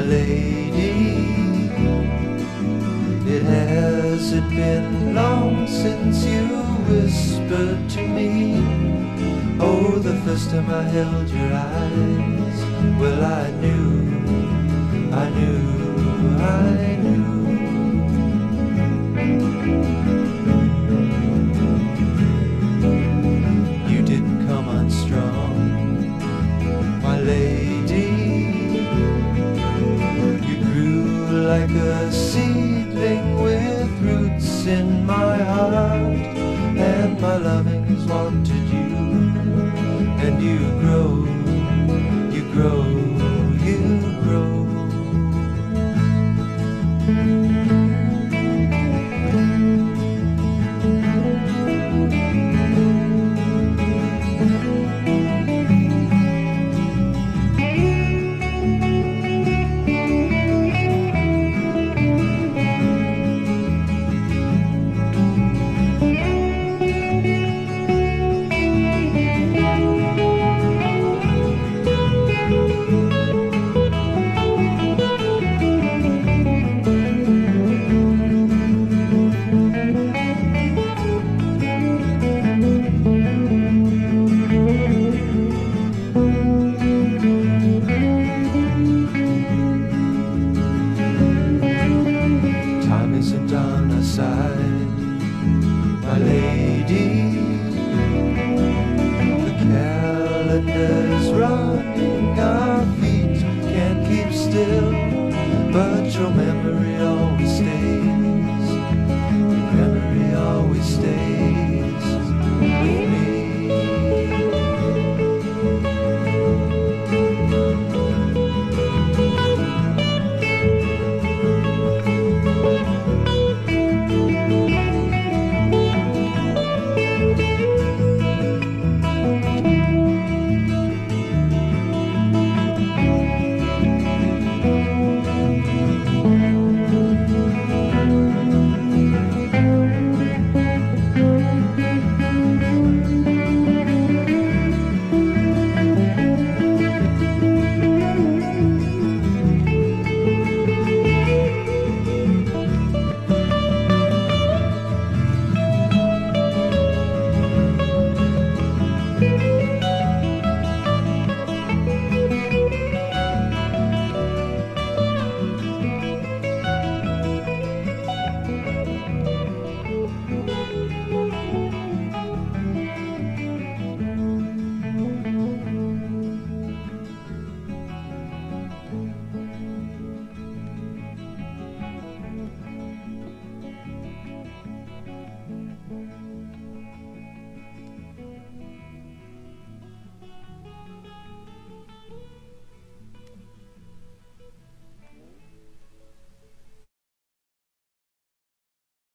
my lady. It hasn't been long since you whispered to me. Oh, the first time I held your eyes, well, I knew. Like a seedling with roots in my heart, and my loving has wanted you, and you grow, you grow, side, my lady. The calendar's running, our feet can't keep still, but your memory always stays.